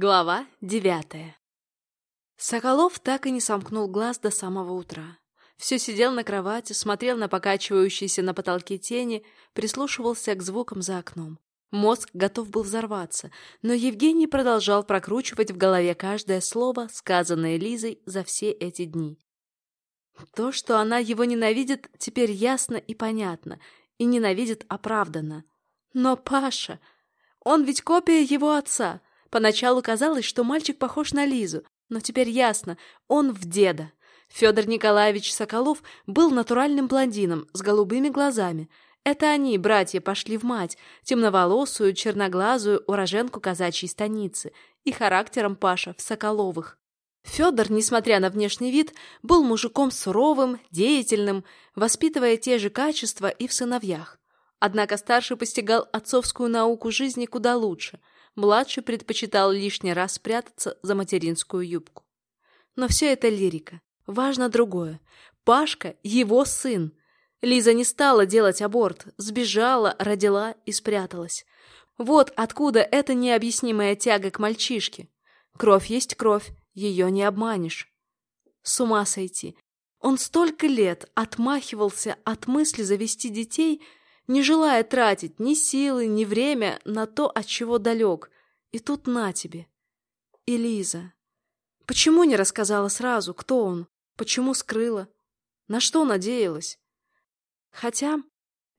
Глава девятая Соколов так и не сомкнул глаз до самого утра. Все сидел на кровати, смотрел на покачивающиеся на потолке тени, прислушивался к звукам за окном. Мозг готов был взорваться, но Евгений продолжал прокручивать в голове каждое слово, сказанное Лизой за все эти дни. То, что она его ненавидит, теперь ясно и понятно, и ненавидит оправданно. Но Паша... Он ведь копия его отца. Поначалу казалось, что мальчик похож на Лизу, но теперь ясно, он в деда. Федор Николаевич Соколов был натуральным блондином с голубыми глазами. Это они, братья, пошли в мать, темноволосую, черноглазую уроженку казачьей станицы, и характером Паша в Соколовых. Федор, несмотря на внешний вид, был мужиком суровым, деятельным, воспитывая те же качества и в сыновьях. Однако старший постигал отцовскую науку жизни куда лучше. Младший предпочитал лишний раз спрятаться за материнскую юбку. Но все это лирика. Важно другое. Пашка – его сын. Лиза не стала делать аборт, сбежала, родила и спряталась. Вот откуда эта необъяснимая тяга к мальчишке. Кровь есть кровь, ее не обманешь. С ума сойти. Он столько лет отмахивался от мысли завести детей – не желая тратить ни силы, ни время на то, от чего далек. И тут на тебе. И Лиза. Почему не рассказала сразу, кто он? Почему скрыла? На что надеялась? Хотя,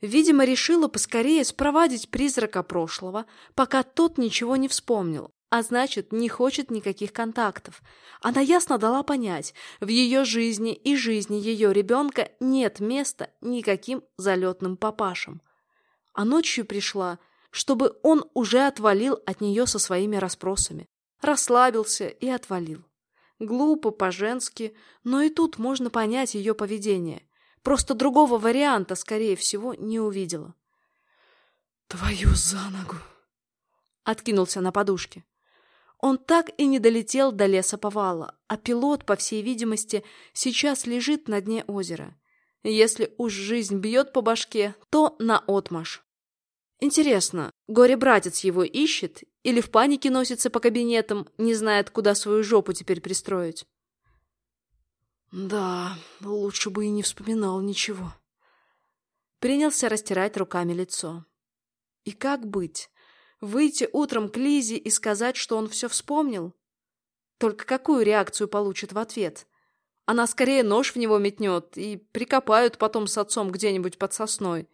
видимо, решила поскорее спровадить призрака прошлого, пока тот ничего не вспомнил, а значит, не хочет никаких контактов. Она ясно дала понять, в ее жизни и жизни ее ребенка нет места никаким залетным папашам. А ночью пришла, чтобы он уже отвалил от нее со своими расспросами. Расслабился и отвалил. Глупо, по-женски, но и тут можно понять ее поведение. Просто другого варианта, скорее всего, не увидела. «Твою за ногу!» Откинулся на подушке. Он так и не долетел до леса повала, а пилот, по всей видимости, сейчас лежит на дне озера. Если уж жизнь бьет по башке, то на отмаш. Интересно, горе-братец его ищет или в панике носится по кабинетам, не знает, куда свою жопу теперь пристроить? Да, лучше бы и не вспоминал ничего. Принялся растирать руками лицо. И как быть? Выйти утром к Лизе и сказать, что он все вспомнил? Только какую реакцию получит в ответ? Она скорее нож в него метнет и прикопают потом с отцом где-нибудь под сосной.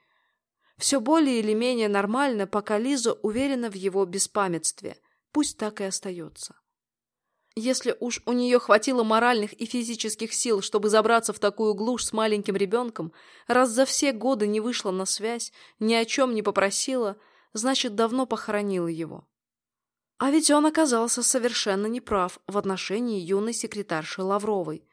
Все более или менее нормально, пока Лиза уверена в его беспамятстве. Пусть так и остается. Если уж у нее хватило моральных и физических сил, чтобы забраться в такую глушь с маленьким ребенком, раз за все годы не вышла на связь, ни о чем не попросила – значит, давно похоронила его. А ведь он оказался совершенно неправ в отношении юной секретарши Лавровой.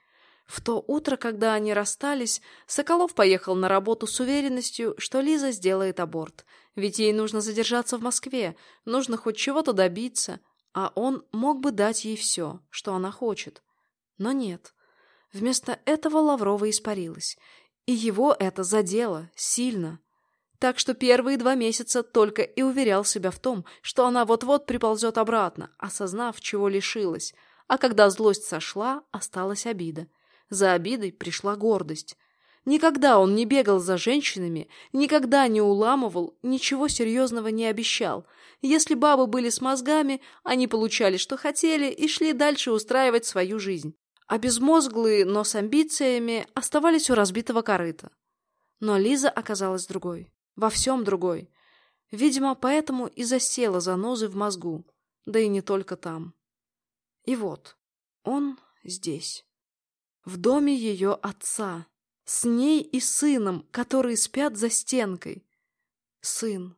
В то утро, когда они расстались, Соколов поехал на работу с уверенностью, что Лиза сделает аборт, ведь ей нужно задержаться в Москве, нужно хоть чего-то добиться, а он мог бы дать ей все, что она хочет. Но нет. Вместо этого Лаврова испарилась, и его это задело сильно. Так что первые два месяца только и уверял себя в том, что она вот-вот приползет обратно, осознав, чего лишилась. А когда злость сошла, осталась обида. За обидой пришла гордость. Никогда он не бегал за женщинами, никогда не уламывал, ничего серьезного не обещал. Если бабы были с мозгами, они получали, что хотели, и шли дальше устраивать свою жизнь. А безмозглые, но с амбициями, оставались у разбитого корыта. Но Лиза оказалась другой. Во всем другой. Видимо, поэтому и засела занозы в мозгу. Да и не только там. И вот, он здесь. В доме ее отца. С ней и сыном, которые спят за стенкой. Сын.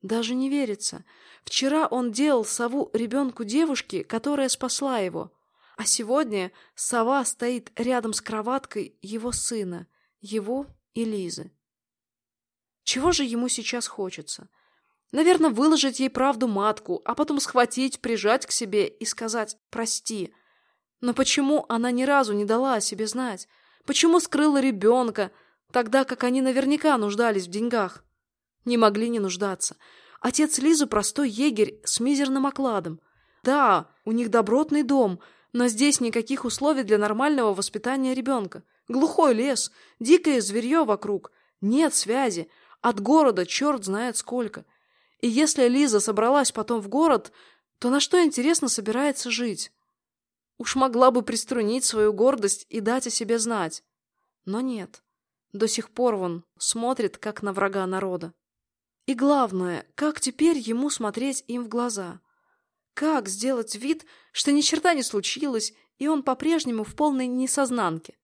Даже не верится. Вчера он делал сову ребенку девушки, которая спасла его. А сегодня сова стоит рядом с кроваткой его сына, его и Лизы. Чего же ему сейчас хочется? Наверное, выложить ей правду матку, а потом схватить, прижать к себе и сказать «прости». Но почему она ни разу не дала о себе знать? Почему скрыла ребенка, тогда как они наверняка нуждались в деньгах? Не могли не нуждаться. Отец Лизы простой егерь с мизерным окладом. Да, у них добротный дом, но здесь никаких условий для нормального воспитания ребенка. Глухой лес, дикое зверье вокруг, нет связи, от города черт знает сколько. И если Лиза собралась потом в город, то на что, интересно, собирается жить? Уж могла бы приструнить свою гордость и дать о себе знать. Но нет. До сих пор он смотрит, как на врага народа. И главное, как теперь ему смотреть им в глаза? Как сделать вид, что ни черта не случилось, и он по-прежнему в полной несознанке?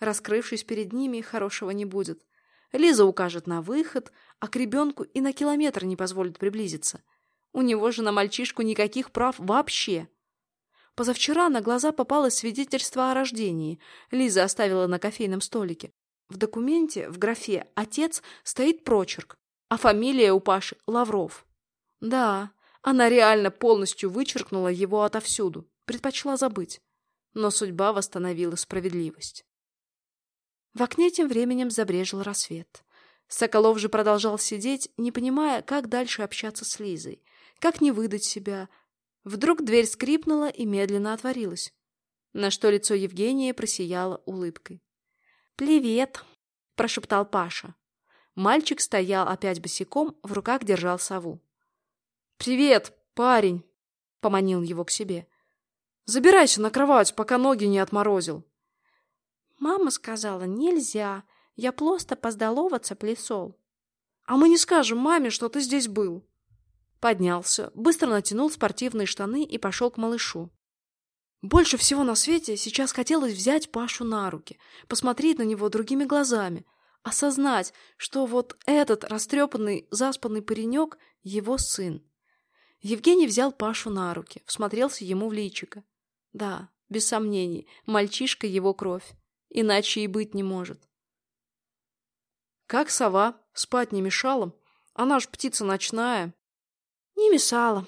Раскрывшись перед ними, хорошего не будет. Лиза укажет на выход, а к ребенку и на километр не позволит приблизиться. У него же на мальчишку никаких прав вообще. Позавчера на глаза попалось свидетельство о рождении. Лиза оставила на кофейном столике. В документе в графе «Отец» стоит прочерк, а фамилия у Паши Лавров. Да, она реально полностью вычеркнула его отовсюду, предпочла забыть. Но судьба восстановила справедливость. В окне тем временем забрежил рассвет. Соколов же продолжал сидеть, не понимая, как дальше общаться с Лизой, как не выдать себя. Вдруг дверь скрипнула и медленно отворилась, на что лицо Евгения просияло улыбкой. «Привет!» – прошептал Паша. Мальчик стоял опять босиком, в руках держал сову. «Привет, парень!» – поманил его к себе. «Забирайся на кровать, пока ноги не отморозил!» Мама сказала, нельзя. Я просто поздороваться плесол. А мы не скажем маме, что ты здесь был. Поднялся, быстро натянул спортивные штаны и пошел к малышу. Больше всего на свете сейчас хотелось взять Пашу на руки, посмотреть на него другими глазами, осознать, что вот этот растрепанный, заспанный паренек — его сын. Евгений взял Пашу на руки, всмотрелся ему в личико. Да, без сомнений, мальчишка его кровь. Иначе и быть не может. Как сова, спать не мешала? Она ж птица ночная. Не мешала,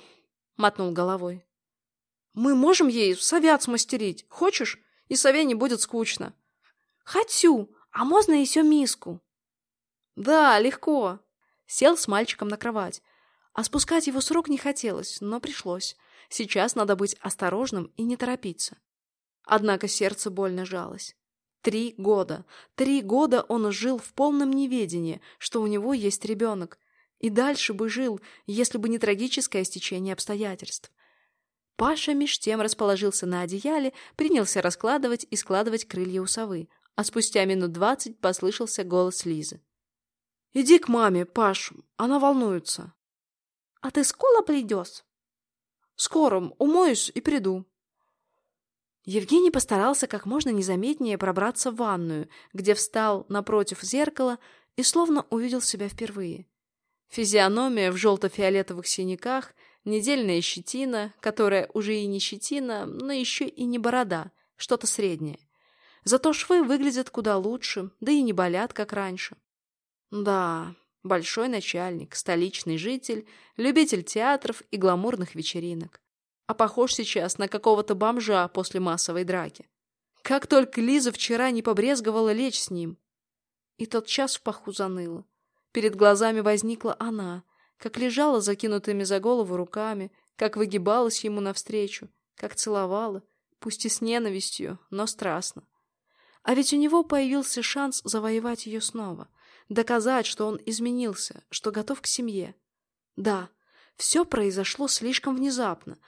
мотнул головой. Мы можем ей совят смастерить. Хочешь? И сове не будет скучно. Хочу, а можно еще миску? Да, легко. Сел с мальчиком на кровать. А спускать его с рук не хотелось, но пришлось. Сейчас надо быть осторожным и не торопиться. Однако сердце больно жалось. Три года. Три года он жил в полном неведении, что у него есть ребенок. И дальше бы жил, если бы не трагическое стечение обстоятельств. Паша меж тем расположился на одеяле, принялся раскладывать и складывать крылья у совы, а спустя минут двадцать послышался голос Лизы. «Иди к маме, Паш, она волнуется». «А ты скоро придешь?» «Скоро, умоюсь и приду». Евгений постарался как можно незаметнее пробраться в ванную, где встал напротив зеркала и словно увидел себя впервые. Физиономия в желто-фиолетовых синяках, недельная щетина, которая уже и не щетина, но еще и не борода, что-то среднее. Зато швы выглядят куда лучше, да и не болят, как раньше. Да, большой начальник, столичный житель, любитель театров и гламурных вечеринок а похож сейчас на какого-то бомжа после массовой драки. Как только Лиза вчера не побрезговала лечь с ним. И тот час в паху заныло. Перед глазами возникла она, как лежала закинутыми за голову руками, как выгибалась ему навстречу, как целовала, пусть и с ненавистью, но страстно. А ведь у него появился шанс завоевать ее снова, доказать, что он изменился, что готов к семье. Да, все произошло слишком внезапно,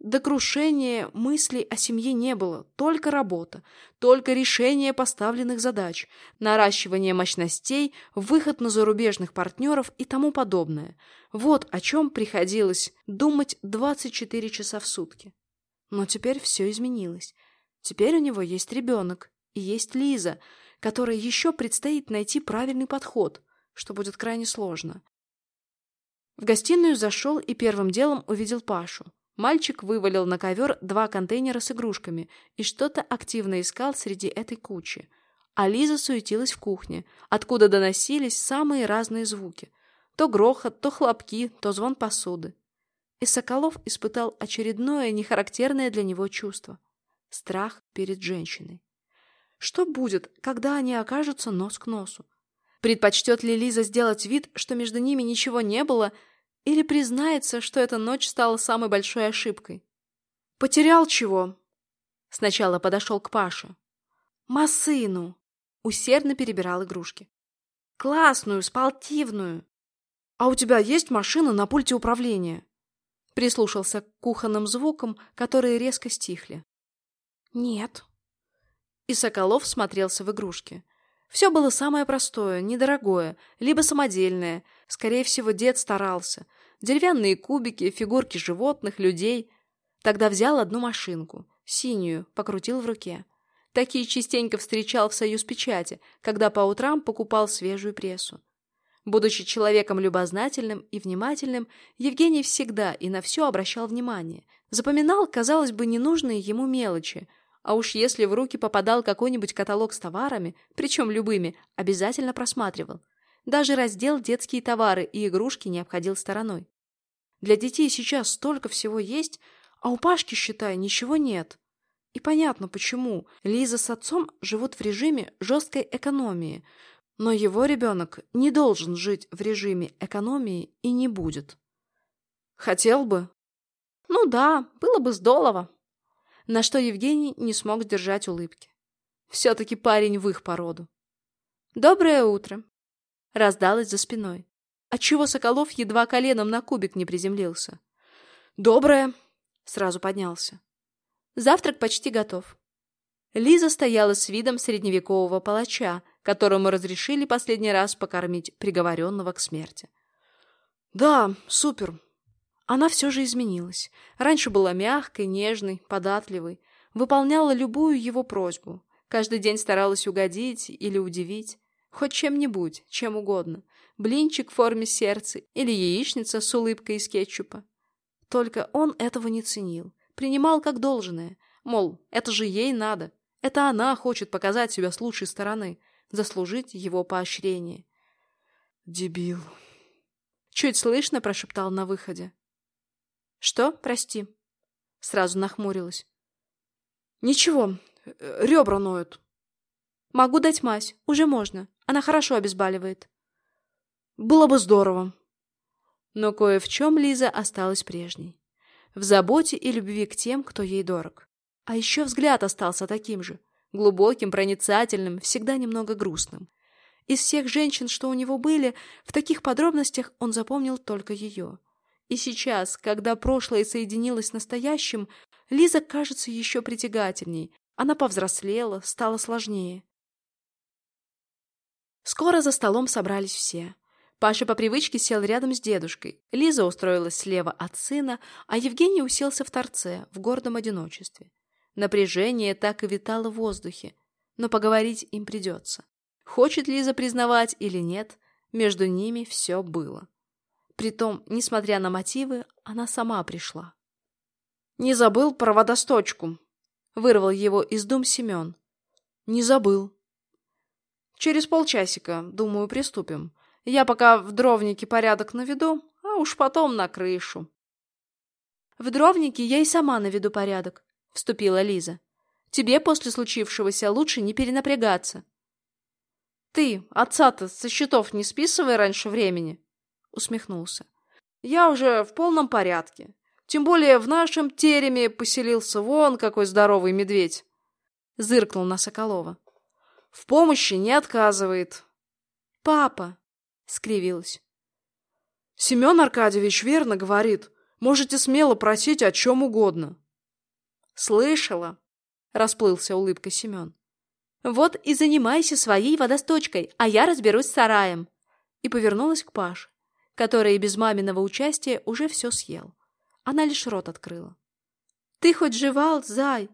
до крушения мыслей о семье не было, только работа, только решение поставленных задач, наращивание мощностей, выход на зарубежных партнеров и тому подобное. Вот о чем приходилось думать 24 часа в сутки. Но теперь все изменилось. Теперь у него есть ребенок и есть Лиза, которой еще предстоит найти правильный подход, что будет крайне сложно. В гостиную зашел и первым делом увидел Пашу. Мальчик вывалил на ковер два контейнера с игрушками и что-то активно искал среди этой кучи. А Лиза суетилась в кухне, откуда доносились самые разные звуки. То грохот, то хлопки, то звон посуды. И Соколов испытал очередное нехарактерное для него чувство — страх перед женщиной. Что будет, когда они окажутся нос к носу? Предпочтет ли Лиза сделать вид, что между ними ничего не было — или признается, что эта ночь стала самой большой ошибкой? Потерял чего? Сначала подошел к Паше. Масыну. Усердно перебирал игрушки. Классную, спортивную. А у тебя есть машина на пульте управления? Прислушался к кухонным звукам, которые резко стихли. Нет. И Соколов смотрелся в игрушки. Все было самое простое, недорогое, либо самодельное. Скорее всего, дед старался. Деревянные кубики, фигурки животных, людей. Тогда взял одну машинку, синюю, покрутил в руке. Такие частенько встречал в Союз Печати, когда по утрам покупал свежую прессу. Будучи человеком любознательным и внимательным, Евгений всегда и на все обращал внимание. Запоминал, казалось бы, ненужные ему мелочи – а уж если в руки попадал какой-нибудь каталог с товарами, причем любыми, обязательно просматривал. Даже раздел «Детские товары» и игрушки не обходил стороной. Для детей сейчас столько всего есть, а у Пашки, считай, ничего нет. И понятно, почему. Лиза с отцом живут в режиме жесткой экономии, но его ребенок не должен жить в режиме экономии и не будет. Хотел бы? Ну да, было бы здорово на что Евгений не смог сдержать улыбки. Все-таки парень в их породу. «Доброе утро!» раздалось за спиной, отчего Соколов едва коленом на кубик не приземлился. «Доброе!» сразу поднялся. «Завтрак почти готов». Лиза стояла с видом средневекового палача, которому разрешили последний раз покормить приговоренного к смерти. «Да, супер!» Она все же изменилась. Раньше была мягкой, нежной, податливой. Выполняла любую его просьбу. Каждый день старалась угодить или удивить. Хоть чем-нибудь, чем угодно. Блинчик в форме сердца или яичница с улыбкой из кетчупа. Только он этого не ценил. Принимал как должное. Мол, это же ей надо. Это она хочет показать себя с лучшей стороны. Заслужить его поощрение. «Дебил!» Чуть слышно прошептал на выходе. «Что? Прости». Сразу нахмурилась. «Ничего, ребра ноют». «Могу дать мазь. Уже можно. Она хорошо обезболивает». «Было бы здорово». Но кое в чем Лиза осталась прежней. В заботе и любви к тем, кто ей дорог. А еще взгляд остался таким же. Глубоким, проницательным, всегда немного грустным. Из всех женщин, что у него были, в таких подробностях он запомнил только ее — и сейчас, когда прошлое соединилось с настоящим, Лиза кажется еще притягательней. Она повзрослела, стала сложнее. Скоро за столом собрались все. Паша по привычке сел рядом с дедушкой. Лиза устроилась слева от сына, а Евгений уселся в торце, в гордом одиночестве. Напряжение так и витало в воздухе. Но поговорить им придется. Хочет Лиза признавать или нет, между ними все было. Притом, несмотря на мотивы, она сама пришла. «Не забыл про водосточку», — вырвал его из дум Семен. «Не забыл». «Через полчасика, думаю, приступим. Я пока в дровнике порядок наведу, а уж потом на крышу». «В дровнике я и сама наведу порядок», — вступила Лиза. «Тебе после случившегося лучше не перенапрягаться». «Ты отца-то со счетов не списывай раньше времени», усмехнулся. «Я уже в полном порядке. Тем более в нашем тереме поселился вон какой здоровый медведь!» Зыркнул на Соколова. «В помощи не отказывает». «Папа!» — скривилась. «Семен Аркадьевич верно говорит. Можете смело просить о чем угодно». «Слышала!» — расплылся улыбкой Семен. «Вот и занимайся своей водосточкой, а я разберусь с сараем!» И повернулась к Паше который без маминого участия уже все съел. Она лишь рот открыла. — Ты хоть жевал, зай?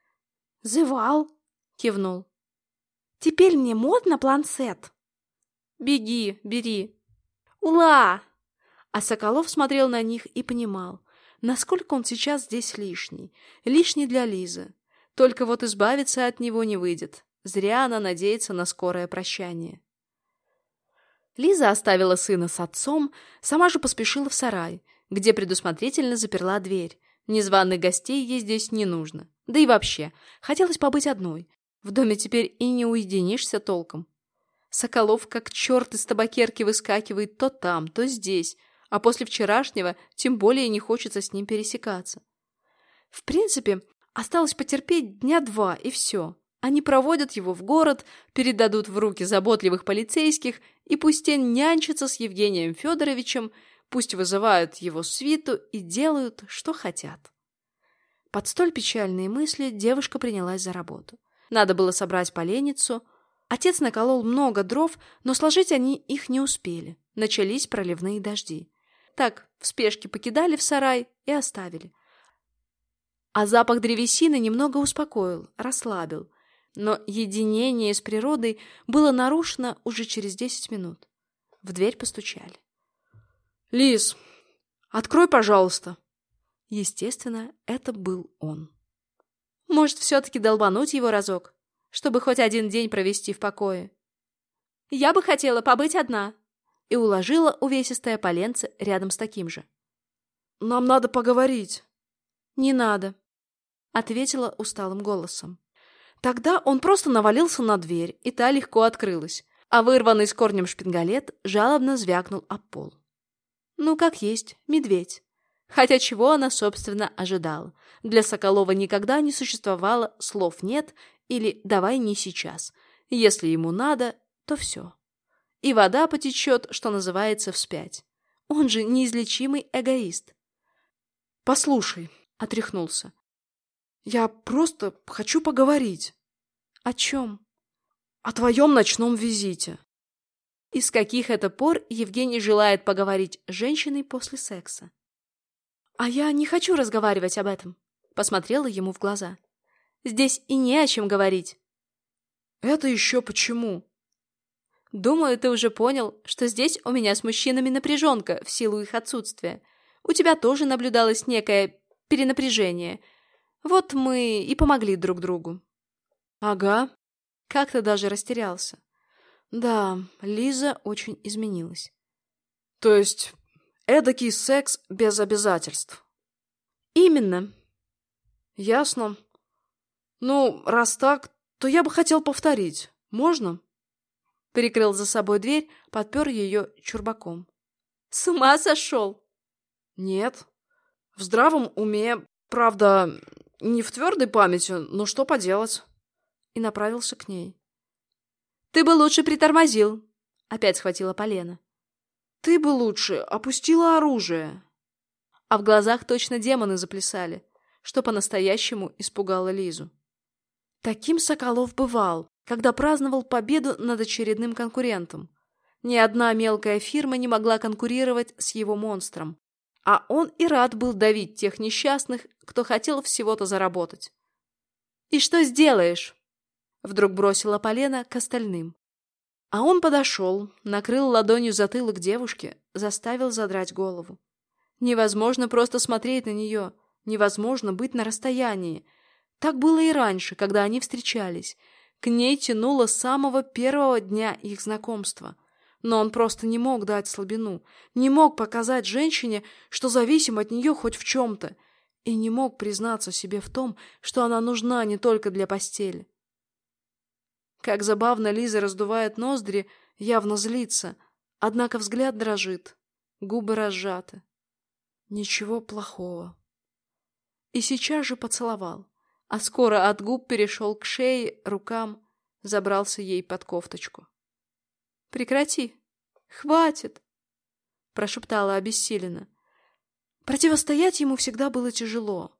— Зывал, — кивнул. — Теперь мне модно планцет. — Беги, бери. — Ула! А Соколов смотрел на них и понимал, насколько он сейчас здесь лишний. Лишний для Лизы. Только вот избавиться от него не выйдет. Зря она надеется на скорое прощание. Лиза оставила сына с отцом, сама же поспешила в сарай, где предусмотрительно заперла дверь. Незваных гостей ей здесь не нужно. Да и вообще, хотелось побыть одной. В доме теперь и не уединишься толком. Соколов как черт из табакерки выскакивает то там, то здесь, а после вчерашнего тем более не хочется с ним пересекаться. В принципе, осталось потерпеть дня два, и все. Они проводят его в город, передадут в руки заботливых полицейских, и пусть тень нянчится с Евгением Федоровичем, пусть вызывают его свиту и делают, что хотят. Под столь печальные мысли девушка принялась за работу. Надо было собрать поленницу. Отец наколол много дров, но сложить они их не успели. Начались проливные дожди. Так, в спешке покидали в сарай и оставили. А запах древесины немного успокоил, расслабил. Но единение с природой было нарушено уже через десять минут. В дверь постучали. «Лис, открой, пожалуйста!» Естественно, это был он. Может, все-таки долбануть его разок, чтобы хоть один день провести в покое? Я бы хотела побыть одна. И уложила увесистое поленце рядом с таким же. Нам надо поговорить. Не надо, ответила усталым голосом. Тогда он просто навалился на дверь, и та легко открылась, а вырванный с корнем шпингалет жалобно звякнул об пол. Ну, как есть, медведь. Хотя чего она, собственно, ожидала? Для Соколова никогда не существовало слов «нет» или «давай не сейчас». Если ему надо, то все. И вода потечет, что называется, вспять. Он же неизлечимый эгоист. «Послушай», — отряхнулся, — «я просто хочу поговорить». «О чем?» «О твоем ночном визите». И с каких это пор Евгений желает поговорить с женщиной после секса? «А я не хочу разговаривать об этом», — посмотрела ему в глаза. «Здесь и не о чем говорить». «Это еще почему?» «Думаю, ты уже понял, что здесь у меня с мужчинами напряженка в силу их отсутствия. У тебя тоже наблюдалось некое перенапряжение. Вот мы и помогли друг другу». «Ага». Как-то даже растерялся. Да, Лиза очень изменилась. То есть Эдакий секс без обязательств. Именно. Ясно. Ну, раз так, то я бы хотел повторить. Можно? Прикрыл за собой дверь, подпер ее чурбаком. С ума сошел? Нет. В здравом уме, правда, не в твердой памяти, но что поделать? И направился к ней. Ты бы лучше притормозил. Опять схватила полено. Ты бы лучше опустила оружие. А в глазах точно демоны заплясали, что по-настоящему испугало Лизу. Таким Соколов бывал, когда праздновал победу над очередным конкурентом. Ни одна мелкая фирма не могла конкурировать с его монстром, а он и рад был давить тех несчастных, кто хотел всего-то заработать. «И что сделаешь?» Вдруг бросила полено к остальным. А он подошел, накрыл ладонью затылок девушки, заставил задрать голову. Невозможно просто смотреть на нее, невозможно быть на расстоянии. Так было и раньше, когда они встречались. К ней тянуло с самого первого дня их знакомства. Но он просто не мог дать слабину, не мог показать женщине, что зависим от нее хоть в чем-то, и не мог признаться себе в том, что она нужна не только для постели. Как забавно Лиза раздувает ноздри, явно злится, однако взгляд дрожит, губы разжаты. Ничего плохого. И сейчас же поцеловал, а скоро от губ перешел к шее, рукам, забрался ей под кофточку. «Прекрати! Хватит!» — прошептала обессиленно. Противостоять ему всегда было тяжело.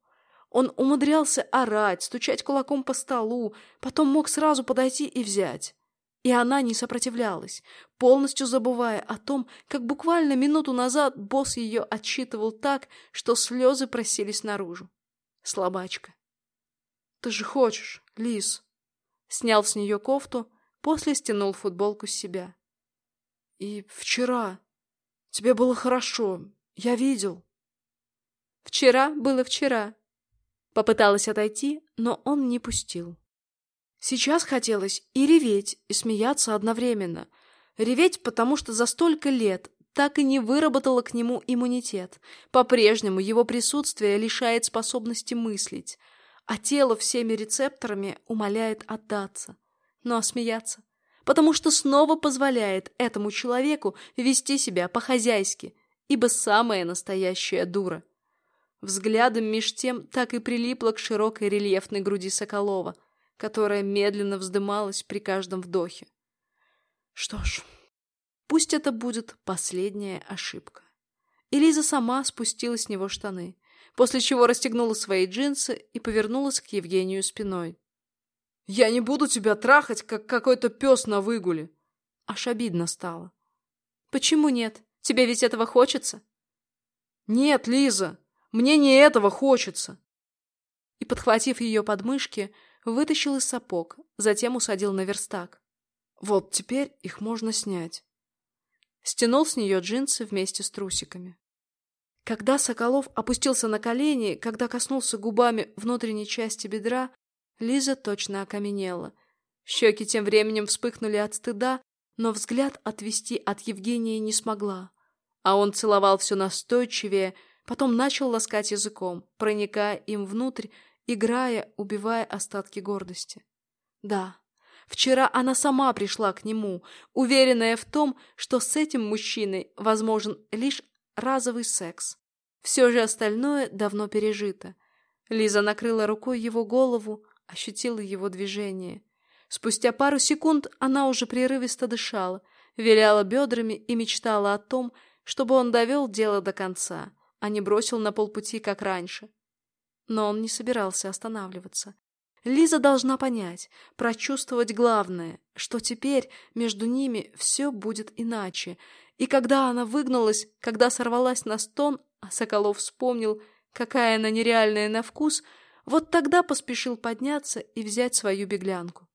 Он умудрялся орать, стучать кулаком по столу, потом мог сразу подойти и взять. И она не сопротивлялась, полностью забывая о том, как буквально минуту назад босс ее отчитывал так, что слезы просились наружу. Слабачка. «Ты же хочешь, Лис!» Снял с нее кофту, после стянул футболку с себя. «И вчера тебе было хорошо, я видел». «Вчера было вчера», Попыталась отойти, но он не пустил. Сейчас хотелось и реветь, и смеяться одновременно. Реветь, потому что за столько лет так и не выработала к нему иммунитет. По-прежнему его присутствие лишает способности мыслить, а тело всеми рецепторами умоляет отдаться. Ну а смеяться? Потому что снова позволяет этому человеку вести себя по-хозяйски, ибо самая настоящая дура — Взглядом меж тем так и прилипла к широкой рельефной груди Соколова, которая медленно вздымалась при каждом вдохе. Что ж, пусть это будет последняя ошибка. И Лиза сама спустила с него штаны, после чего расстегнула свои джинсы и повернулась к Евгению спиной. «Я не буду тебя трахать, как какой-то пес на выгуле!» Аж обидно стало. «Почему нет? Тебе ведь этого хочется?» «Нет, Лиза, мне не этого хочется!» И, подхватив ее подмышки, вытащил из сапог, затем усадил на верстак. «Вот теперь их можно снять». Стянул с нее джинсы вместе с трусиками. Когда Соколов опустился на колени, когда коснулся губами внутренней части бедра, Лиза точно окаменела. Щеки тем временем вспыхнули от стыда, но взгляд отвести от Евгения не смогла. А он целовал все настойчивее, потом начал ласкать языком, проникая им внутрь, играя, убивая остатки гордости. Да, вчера она сама пришла к нему, уверенная в том, что с этим мужчиной возможен лишь разовый секс. Все же остальное давно пережито. Лиза накрыла рукой его голову, ощутила его движение. Спустя пару секунд она уже прерывисто дышала, виляла бедрами и мечтала о том, чтобы он довел дело до конца, а не бросил на полпути, как раньше. Но он не собирался останавливаться. Лиза должна понять, прочувствовать главное, что теперь между ними все будет иначе. И когда она выгнулась, когда сорвалась на стон, а Соколов вспомнил, какая она нереальная на вкус, вот тогда поспешил подняться и взять свою беглянку.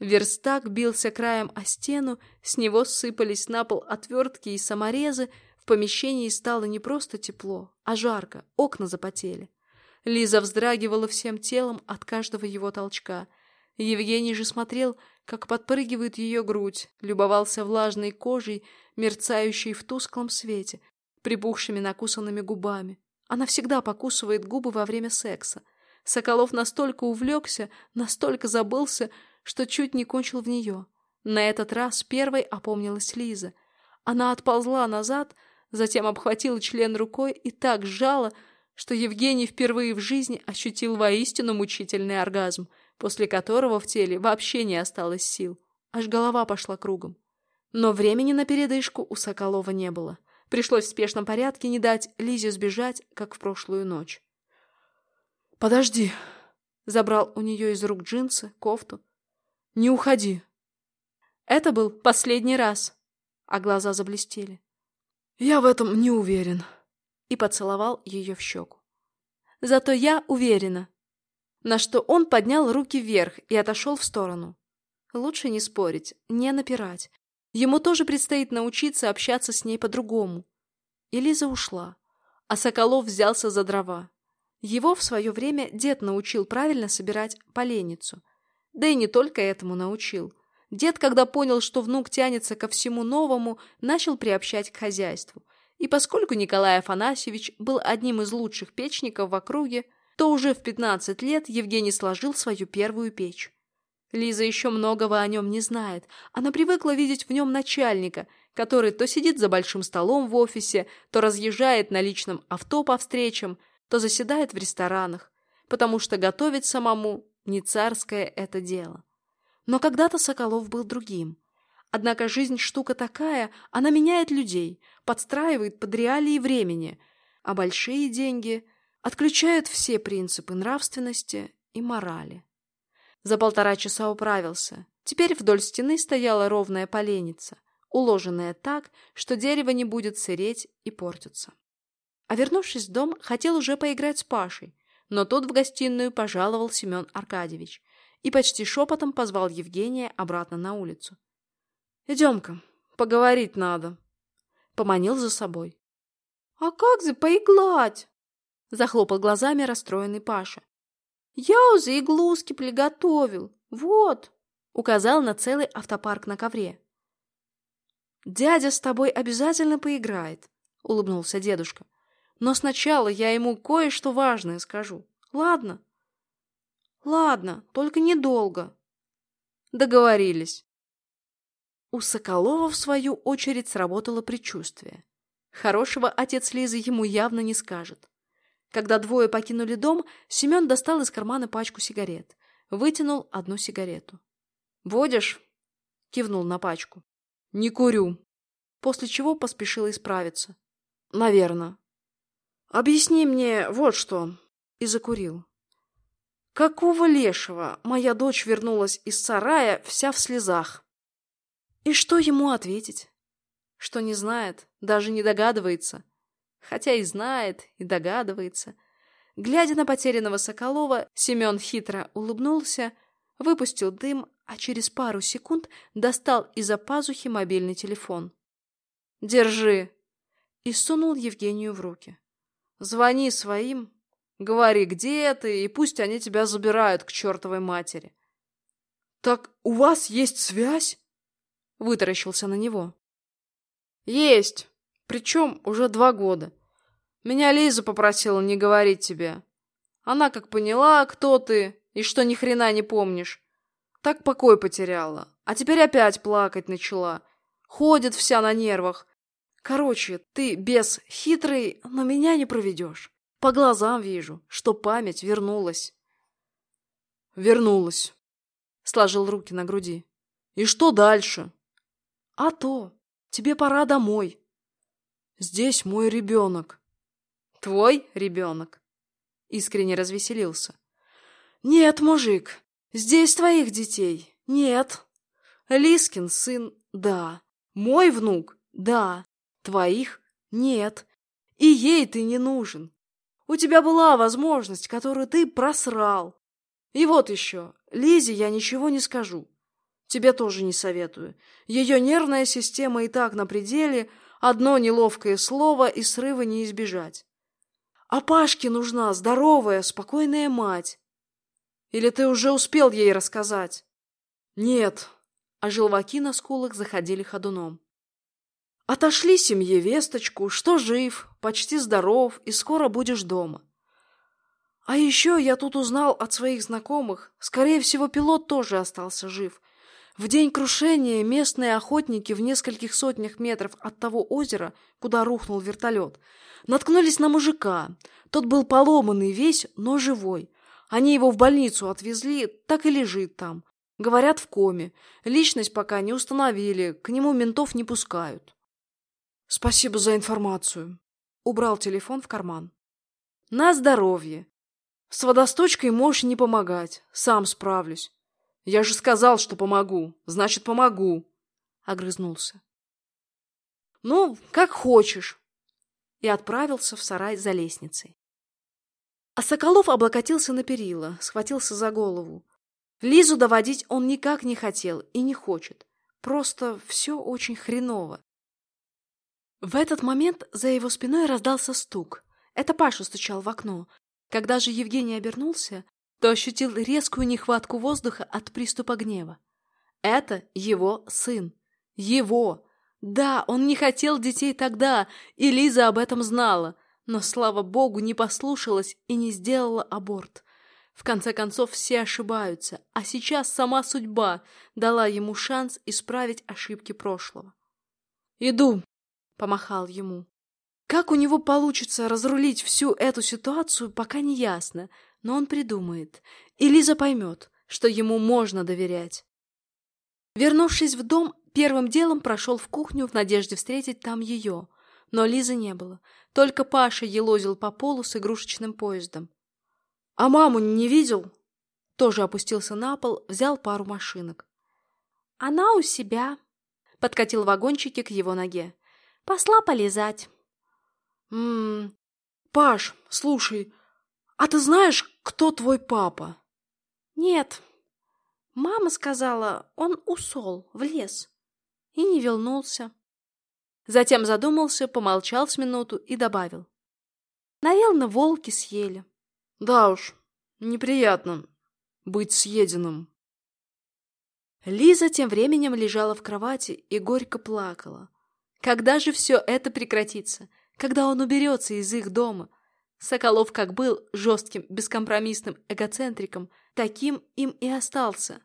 Верстак бился краем о стену, с него сыпались на пол отвертки и саморезы, в помещении стало не просто тепло, а жарко, окна запотели. Лиза вздрагивала всем телом от каждого его толчка. Евгений же смотрел, как подпрыгивает ее грудь, любовался влажной кожей, мерцающей в тусклом свете, припухшими накусанными губами. Она всегда покусывает губы во время секса. Соколов настолько увлекся, настолько забылся, что чуть не кончил в нее. На этот раз первой опомнилась Лиза. Она отползла назад, затем обхватила член рукой и так сжала, что Евгений впервые в жизни ощутил воистину мучительный оргазм, после которого в теле вообще не осталось сил. Аж голова пошла кругом. Но времени на передышку у Соколова не было. Пришлось в спешном порядке не дать Лизе сбежать, как в прошлую ночь. «Подожди!» Забрал у нее из рук джинсы, кофту. «Не уходи!» Это был последний раз, а глаза заблестели. «Я в этом не уверен», и поцеловал ее в щеку. «Зато я уверена». На что он поднял руки вверх и отошел в сторону. Лучше не спорить, не напирать. Ему тоже предстоит научиться общаться с ней по-другому. И ушла, а Соколов взялся за дрова. Его в свое время дед научил правильно собирать поленницу. Да и не только этому научил. Дед, когда понял, что внук тянется ко всему новому, начал приобщать к хозяйству. И поскольку Николай Афанасьевич был одним из лучших печников в округе, то уже в 15 лет Евгений сложил свою первую печь. Лиза еще многого о нем не знает. Она привыкла видеть в нем начальника, который то сидит за большим столом в офисе, то разъезжает на личном авто по встречам, то заседает в ресторанах, потому что готовить самому не царское это дело. Но когда-то Соколов был другим. Однако жизнь штука такая, она меняет людей, подстраивает под реалии времени, а большие деньги отключают все принципы нравственности и морали. За полтора часа управился. Теперь вдоль стены стояла ровная поленница, уложенная так, что дерево не будет сыреть и портиться. А вернувшись в дом, хотел уже поиграть с Пашей, но тут в гостиную пожаловал Семен Аркадьевич и почти шепотом позвал Евгения обратно на улицу. «Идем-ка, поговорить надо», — поманил за собой. «А как же поиглать?» — захлопал глазами расстроенный Паша. «Я уже иглуски приготовил. Вот!» — указал на целый автопарк на ковре. «Дядя с тобой обязательно поиграет», — улыбнулся дедушка. «Но сначала я ему кое-что важное скажу. Ладно?» «Ладно, только недолго». «Договорились». У Соколова, в свою очередь, сработало предчувствие. Хорошего отец Лизы ему явно не скажет. Когда двое покинули дом, Семен достал из кармана пачку сигарет. Вытянул одну сигарету. «Водишь?» — кивнул на пачку. «Не курю». После чего поспешил исправиться. «Наверно». «Объясни мне вот что». И закурил. «Какого лешего моя дочь вернулась из сарая вся в слезах?» И что ему ответить? Что не знает, даже не догадывается хотя и знает, и догадывается. Глядя на потерянного Соколова, Семен хитро улыбнулся, выпустил дым, а через пару секунд достал из-за пазухи мобильный телефон. «Держи!» и сунул Евгению в руки. «Звони своим, говори, где ты, и пусть они тебя забирают к чертовой матери». «Так у вас есть связь?» — вытаращился на него. «Есть!» Причем уже два года. Меня Лиза попросила не говорить тебе. Она как поняла, кто ты и что ни хрена не помнишь. Так покой потеряла. А теперь опять плакать начала. Ходит вся на нервах. Короче, ты без хитрый, но меня не проведешь. По глазам вижу, что память вернулась. Вернулась. Сложил руки на груди. И что дальше? А то, тебе пора домой. Здесь мой ребенок. Твой ребенок? Искренне развеселился. Нет, мужик, здесь твоих детей. Нет. Лискин сын, да. Мой внук, да. Твоих нет. И ей ты не нужен. У тебя была возможность, которую ты просрал. И вот еще, Лизе я ничего не скажу. Тебе тоже не советую. Ее нервная система и так на пределе, Одно неловкое слово и срыва не избежать. А Пашке нужна здоровая, спокойная мать. Или ты уже успел ей рассказать? Нет. А желваки на скулах заходили ходуном. Отошли семье весточку, что жив, почти здоров и скоро будешь дома. А еще я тут узнал от своих знакомых, скорее всего, пилот тоже остался жив — в день крушения местные охотники в нескольких сотнях метров от того озера, куда рухнул вертолет, наткнулись на мужика. Тот был поломанный весь, но живой. Они его в больницу отвезли, так и лежит там. Говорят, в коме. Личность пока не установили, к нему ментов не пускают. Спасибо за информацию. Убрал телефон в карман. На здоровье. С водосточкой можешь не помогать, сам справлюсь. Я же сказал, что помогу. Значит, помогу. Огрызнулся. Ну, как хочешь. И отправился в сарай за лестницей. А Соколов облокотился на перила, схватился за голову. Лизу доводить он никак не хотел и не хочет. Просто все очень хреново. В этот момент за его спиной раздался стук. Это Паша стучал в окно. Когда же Евгений обернулся, то ощутил резкую нехватку воздуха от приступа гнева. Это его сын. Его. Да, он не хотел детей тогда, и Лиза об этом знала, но, слава богу, не послушалась и не сделала аборт. В конце концов, все ошибаются, а сейчас сама судьба дала ему шанс исправить ошибки прошлого. «Иду», — помахал ему. Как у него получится разрулить всю эту ситуацию, пока не ясно, но он придумает, и Лиза поймет, что ему можно доверять. Вернувшись в дом, первым делом прошел в кухню в надежде встретить там ее, но Лизы не было, только Паша елозил по полу с игрушечным поездом. «А маму не видел?» Тоже опустился на пол, взял пару машинок. «Она у себя», — подкатил вагончики к его ноге. «Посла полезать». «М-м, Паш, слушай, а ты знаешь, кто твой папа? Нет. Мама сказала, он усол в лес. И не вернулся. Затем задумался, помолчал с минуту и добавил. Наверное, волки съели. Да уж, неприятно быть съеденным. Лиза тем временем лежала в кровати и горько плакала. Когда же все это прекратится? Когда он уберется из их дома? Соколов как был жестким, бескомпромиссным эгоцентриком, таким им и остался.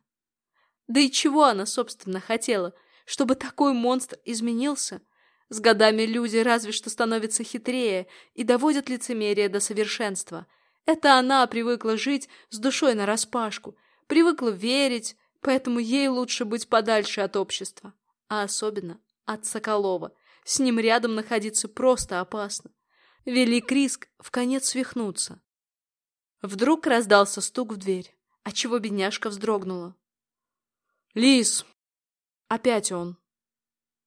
Да и чего она, собственно, хотела? Чтобы такой монстр изменился? С годами люди разве что становятся хитрее и доводят лицемерие до совершенства. Это она привыкла жить с душой нараспашку, привыкла верить, поэтому ей лучше быть подальше от общества. А особенно от Соколова. С ним рядом находиться просто опасно. Велик риск в конец свихнуться. Вдруг раздался стук в дверь, отчего бедняжка вздрогнула. «Лис!» Опять он.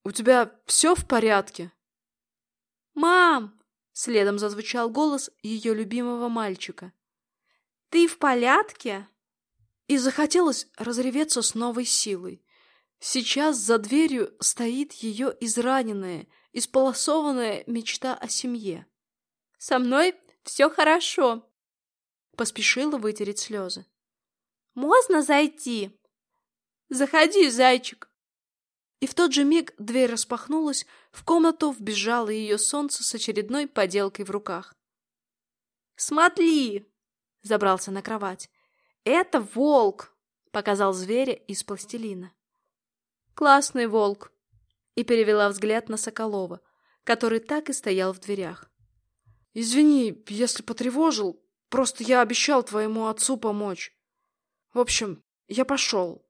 «У тебя все в порядке?» «Мам!» — следом зазвучал голос ее любимого мальчика. «Ты в порядке?» И захотелось разреветься с новой силой. Сейчас за дверью стоит ее израненная, исполосованная мечта о семье. «Со мной все хорошо», — поспешила вытереть слезы. «Можно зайти?» «Заходи, зайчик!» И в тот же миг дверь распахнулась, в комнату вбежало ее солнце с очередной поделкой в руках. «Смотри!» — забрался на кровать. «Это волк!» — показал зверя из пластилина. «Классный волк!» И перевела взгляд на Соколова, который так и стоял в дверях. «Извини, если потревожил, просто я обещал твоему отцу помочь. В общем, я пошел».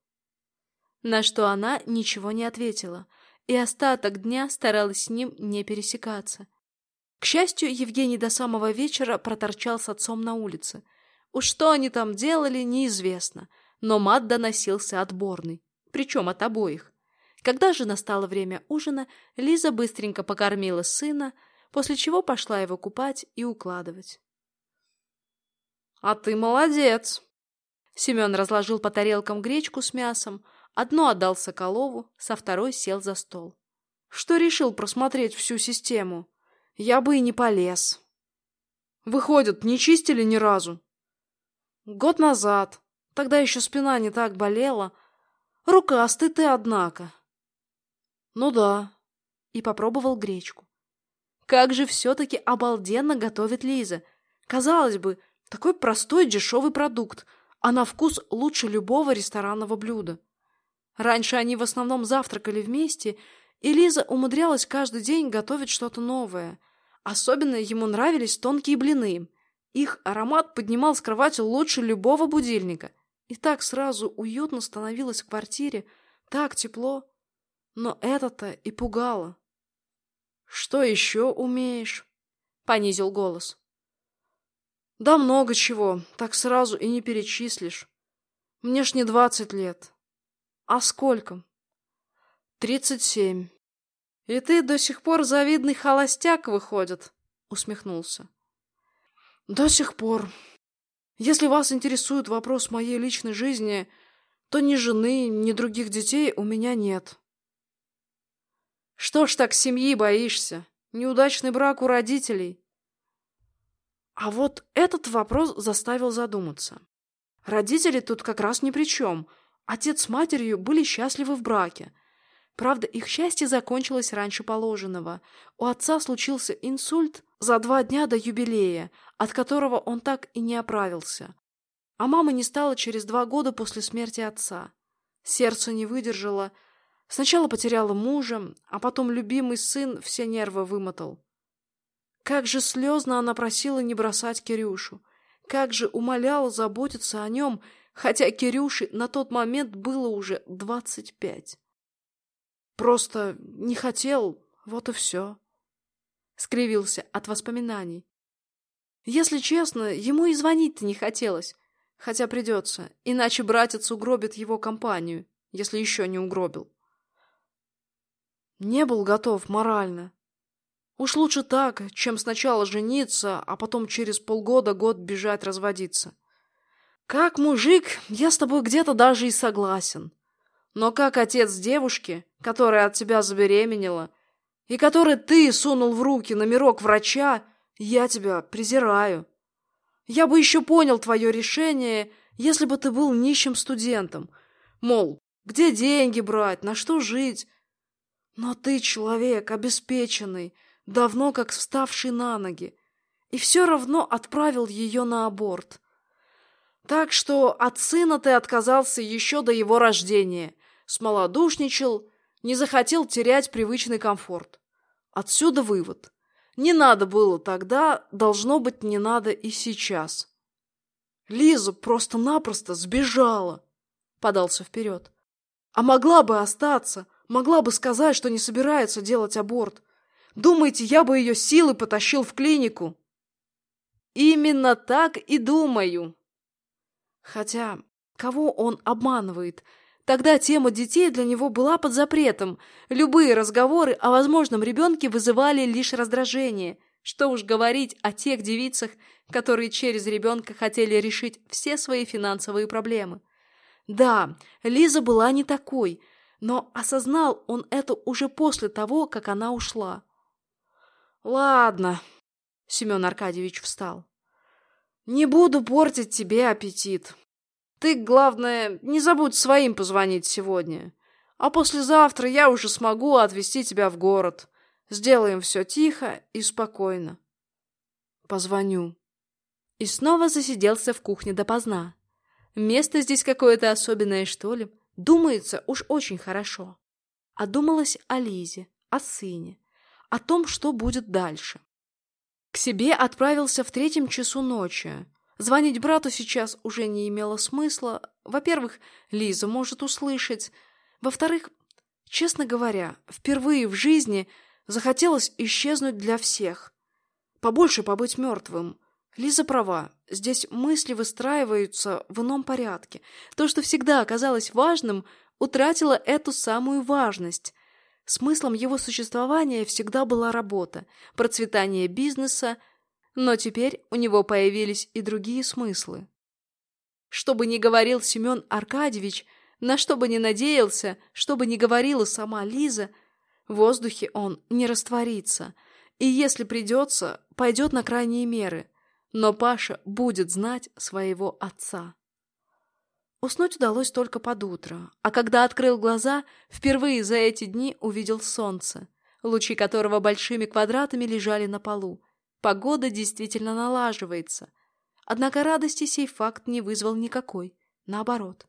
На что она ничего не ответила, и остаток дня старалась с ним не пересекаться. К счастью, Евгений до самого вечера проторчал с отцом на улице. Уж что они там делали, неизвестно, но мат доносился отборный, причем от обоих. Когда же настало время ужина, Лиза быстренько покормила сына, после чего пошла его купать и укладывать. «А ты молодец!» Семен разложил по тарелкам гречку с мясом, Одно отдал Соколову, со второй сел за стол. Что решил просмотреть всю систему? Я бы и не полез. Выходит, не чистили ни разу? Год назад. Тогда еще спина не так болела. Рукастый ты, однако. Ну да. И попробовал гречку. Как же все-таки обалденно готовит Лиза. Казалось бы, такой простой дешевый продукт, а на вкус лучше любого ресторанного блюда. Раньше они в основном завтракали вместе, и Лиза умудрялась каждый день готовить что-то новое. Особенно ему нравились тонкие блины. Их аромат поднимал с кровати лучше любого будильника. И так сразу уютно становилось в квартире, так тепло. Но это-то и пугало. «Что еще умеешь?» — понизил голос. «Да много чего, так сразу и не перечислишь. Мне ж не двадцать лет. «А сколько?» «Тридцать семь». «И ты до сих пор завидный холостяк, выходит?» — усмехнулся. «До сих пор. Если вас интересует вопрос моей личной жизни, то ни жены, ни других детей у меня нет». «Что ж так семьи боишься? Неудачный брак у родителей?» А вот этот вопрос заставил задуматься. Родители тут как раз ни при чем — Отец с матерью были счастливы в браке. Правда, их счастье закончилось раньше положенного. У отца случился инсульт за два дня до юбилея, от которого он так и не оправился. А мама не стала через два года после смерти отца. Сердце не выдержало. Сначала потеряла мужа, а потом любимый сын все нервы вымотал. Как же слезно она просила не бросать Кирюшу. Как же умоляла заботиться о нем, хотя Кирюше на тот момент было уже двадцать пять. Просто не хотел, вот и все. Скривился от воспоминаний. Если честно, ему и звонить-то не хотелось, хотя придется, иначе братец угробит его компанию, если еще не угробил. Не был готов морально. Уж лучше так, чем сначала жениться, а потом через полгода-год бежать разводиться. Как мужик, я с тобой где-то даже и согласен. Но как отец девушки, которая от тебя забеременела, и которой ты сунул в руки номерок врача, я тебя презираю. Я бы еще понял твое решение, если бы ты был нищим студентом. Мол, где деньги брать, на что жить? Но ты человек обеспеченный, давно как вставший на ноги, и все равно отправил ее на аборт. Так что от сына ты отказался еще до его рождения, смолодушничал, не захотел терять привычный комфорт. Отсюда вывод. Не надо было тогда, должно быть, не надо и сейчас. Лиза просто-напросто сбежала, подался вперед. А могла бы остаться, могла бы сказать, что не собирается делать аборт. Думаете, я бы ее силой потащил в клинику? Именно так и думаю. Хотя, кого он обманывает? Тогда тема детей для него была под запретом. Любые разговоры о возможном ребенке вызывали лишь раздражение. Что уж говорить о тех девицах, которые через ребенка хотели решить все свои финансовые проблемы. Да, Лиза была не такой, но осознал он это уже после того, как она ушла. «Ладно», — Семен Аркадьевич встал. «Не буду портить тебе аппетит. Ты, главное, не забудь своим позвонить сегодня. А послезавтра я уже смогу отвезти тебя в город. Сделаем все тихо и спокойно». «Позвоню». И снова засиделся в кухне допоздна. Место здесь какое-то особенное, что ли. Думается уж очень хорошо. А думалось о Лизе, о сыне, о том, что будет дальше. К себе отправился в третьем часу ночи. Звонить брату сейчас уже не имело смысла. Во-первых, Лиза может услышать. Во-вторых, честно говоря, впервые в жизни захотелось исчезнуть для всех. Побольше побыть мертвым. Лиза права. Здесь мысли выстраиваются в ином порядке. То, что всегда оказалось важным, утратило эту самую важность. Смыслом его существования всегда была работа, процветание бизнеса, но теперь у него появились и другие смыслы. Что бы ни говорил Семен Аркадьевич, на что бы ни надеялся, что бы ни говорила сама Лиза, в воздухе он не растворится, и если придется, пойдет на крайние меры, но Паша будет знать своего отца. Уснуть удалось только под утро, а когда открыл глаза, впервые за эти дни увидел солнце, лучи которого большими квадратами лежали на полу. Погода действительно налаживается. Однако радости сей факт не вызвал никакой, наоборот.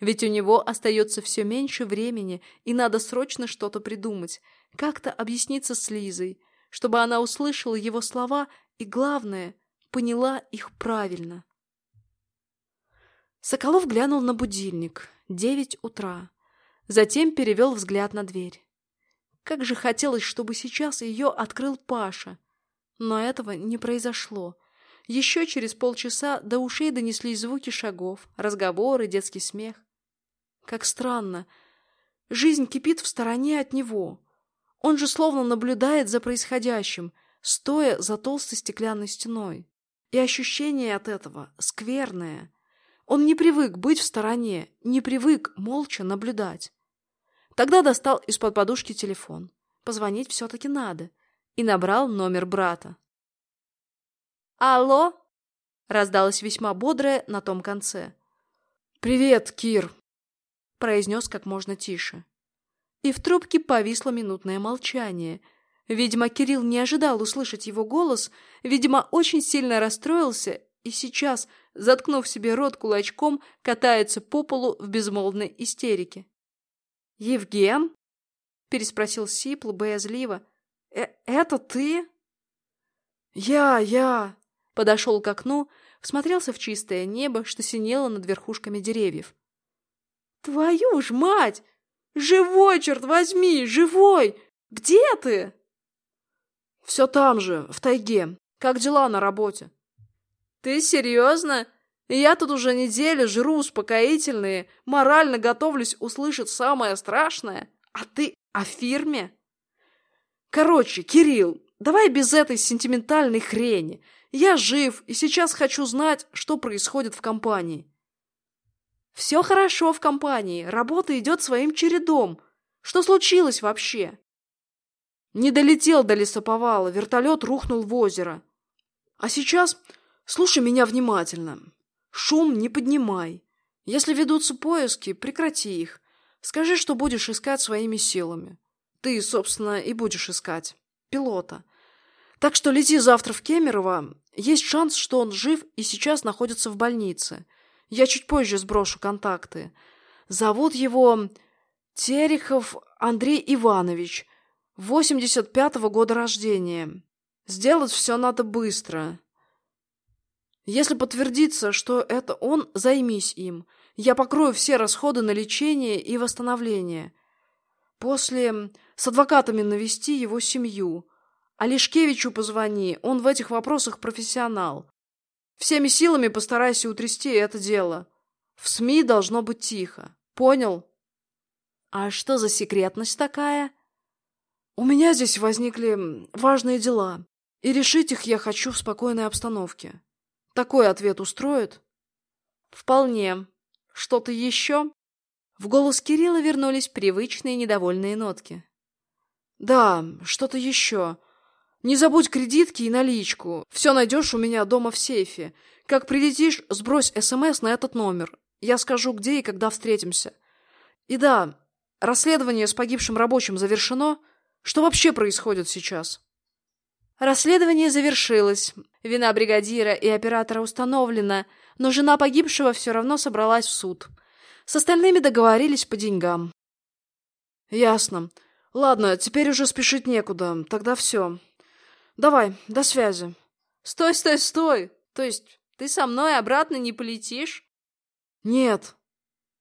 Ведь у него остается все меньше времени, и надо срочно что-то придумать, как-то объясниться с Лизой, чтобы она услышала его слова и, главное, поняла их правильно. Соколов глянул на будильник. Девять утра. Затем перевел взгляд на дверь. Как же хотелось, чтобы сейчас ее открыл Паша. Но этого не произошло. Еще через полчаса до ушей донеслись звуки шагов, разговоры, детский смех. Как странно. Жизнь кипит в стороне от него. Он же словно наблюдает за происходящим, стоя за толстой стеклянной стеной. И ощущение от этого скверное. Он не привык быть в стороне, не привык молча наблюдать. Тогда достал из-под подушки телефон. Позвонить все-таки надо. И набрал номер брата. «Алло?» — раздалось весьма бодрое на том конце. «Привет, Кир!» — произнес как можно тише. И в трубке повисло минутное молчание. Видимо, Кирилл не ожидал услышать его голос, видимо, очень сильно расстроился и сейчас, заткнув себе рот кулачком, катается по полу в безмолвной истерике. «Евген?» — переспросил Сипл боязливо. «Э «Это ты?» «Я, я!» — подошел к окну, всмотрелся в чистое небо, что синело над верхушками деревьев. «Твою ж мать! Живой, черт возьми, живой! Где ты?» «Все там же, в тайге. Как дела на работе?» «Ты серьезно? Я тут уже неделю жру успокоительные, морально готовлюсь услышать самое страшное, а ты о фирме?» «Короче, Кирилл, давай без этой сентиментальной хрени. Я жив и сейчас хочу знать, что происходит в компании». «Все хорошо в компании, работа идет своим чередом. Что случилось вообще?» Не долетел до лесоповала, вертолет рухнул в озеро. А сейчас Слушай меня внимательно. Шум не поднимай. Если ведутся поиски, прекрати их. Скажи, что будешь искать своими силами. Ты, собственно, и будешь искать. Пилота. Так что лети завтра в Кемерово. Есть шанс, что он жив и сейчас находится в больнице. Я чуть позже сброшу контакты. Зовут его Терехов Андрей Иванович. Восемьдесят пятого года рождения. Сделать все надо быстро. Если подтвердится, что это он, займись им. Я покрою все расходы на лечение и восстановление. После с адвокатами навести его семью. А Лешкевичу позвони, он в этих вопросах профессионал. Всеми силами постарайся утрясти это дело. В СМИ должно быть тихо. Понял? А что за секретность такая? У меня здесь возникли важные дела, и решить их я хочу в спокойной обстановке. Такой ответ устроит? Вполне. Что-то еще? В голос Кирилла вернулись привычные недовольные нотки. Да, что-то еще. Не забудь кредитки и наличку. Все найдешь у меня дома в сейфе. Как прилетишь, сбрось СМС на этот номер. Я скажу, где и когда встретимся. И да, расследование с погибшим рабочим завершено. Что вообще происходит сейчас? Расследование завершилось. Вина бригадира и оператора установлена, но жена погибшего все равно собралась в суд. С остальными договорились по деньгам. Ясно. Ладно, теперь уже спешить некуда. Тогда все. Давай, до связи. Стой, стой, стой. То есть ты со мной обратно не полетишь? Нет.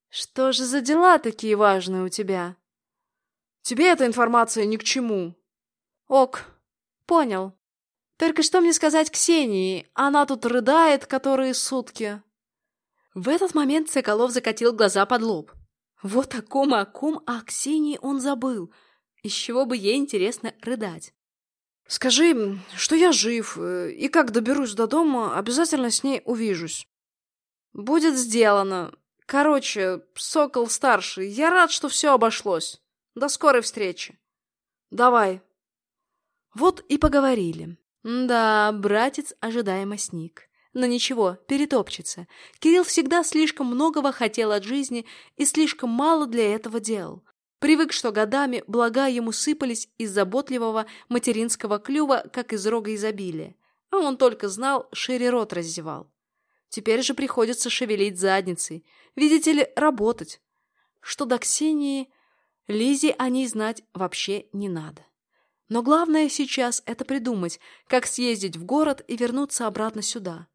Что же за дела такие важные у тебя? Тебе эта информация ни к чему. Ок, понял. Только что мне сказать Ксении? Она тут рыдает которые сутки. В этот момент Соколов закатил глаза под лоб. Вот о ком, о ком, а о Ксении он забыл. Из чего бы ей интересно рыдать? Скажи, что я жив, э, и как доберусь до дома, обязательно с ней увижусь. Будет сделано. Короче, Сокол-старший, я рад, что все обошлось. До скорой встречи. Давай. Вот и поговорили. Да, братец ожидаемо сник. Но ничего, перетопчется. Кирилл всегда слишком многого хотел от жизни и слишком мало для этого делал. Привык, что годами блага ему сыпались из заботливого материнского клюва, как из рога изобилия. А он только знал, шире рот раздевал. Теперь же приходится шевелить задницей. Видите ли, работать. Что до Ксении, Лизе о ней знать вообще не надо. Но главное сейчас это придумать, как съездить в город и вернуться обратно сюда.